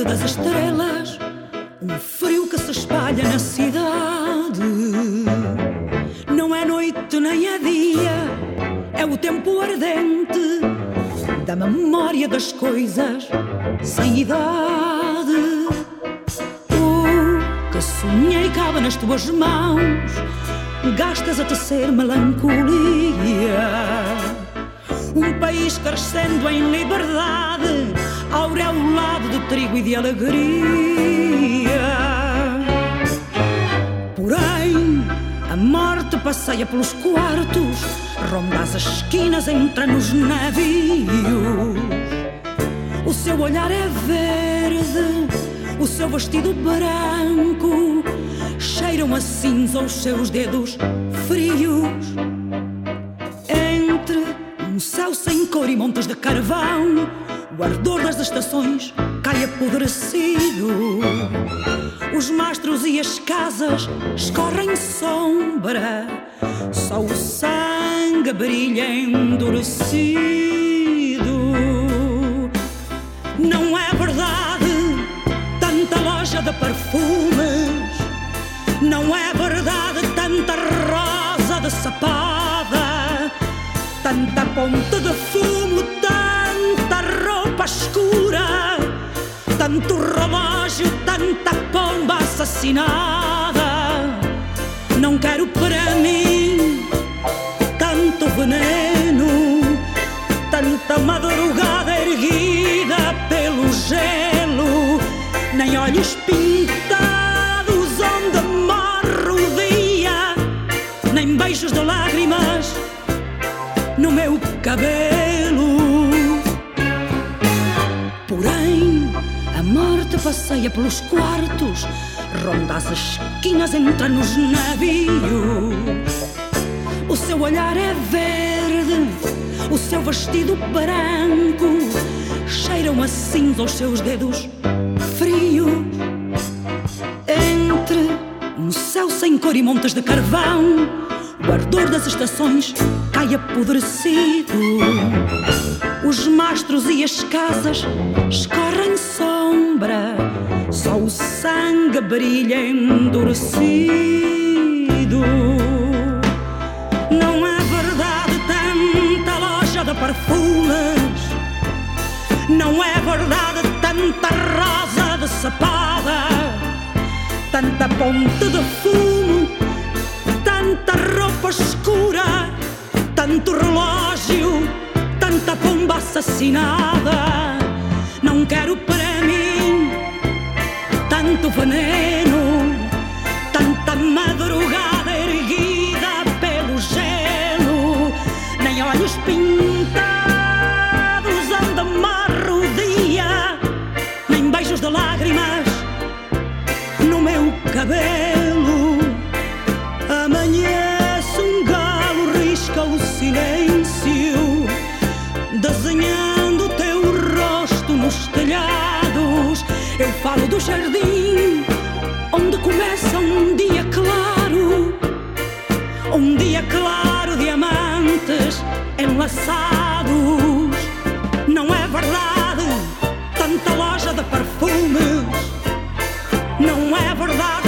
clareamento das estrelas, um frio que se espalha na cidade. Não é noite nem é dia, é o tempo ardente da memória das coisas sem idade. O que sonhei cabe nas tuas mãos, gastas a tecer melancolia um país crescendo em liberdade, de trigo e de alegria. Porém, a morte passeia pelos quartos, ronda as esquinas, entra nos navios. O seu olhar é verde, o seu vestido branco, cheiram a cinza os seus dedos frios sem cor e montes de carvão, o ardor das estações cai apodrecido. Os mastros e as casas escorrem sombra, só o sangue brilha endurecido. Não é verdade tanta loja de perfumes, não é verdade tanta rosa de sapada tanta ponte de fumo, tanta roupa escura, tanto relógio, tanta pomba assassinada. Não quero para mim tanto veneno, tanta madrugada erguida pelo gelo, nem olhos pintados onde morre o dia, nem beijos de lágrimas no meu cabelo. Porém, a morte passeia pelos quartos, ronda as esquinas, entra nos navios. O seu olhar é verde, o seu vestido branco, cheiram a cinza os seus dedos frios. Entre um céu sem cor e montes de carvão, o ardor das estações cai apodrecido. Os mastros e as casas escorrem sombra, só o sangue brilha endurecido. Não é verdade tanta loja de perfumes, não é verdade tanta rosa de sapada, tanta ponte de fumo, assassinada. Não quero para mim tanto veneno, nos telhados. Eu falo do jardim, onde começa um dia claro, um dia claro de amantes enlaçados. Não é verdade tanta loja de perfumes, não é verdade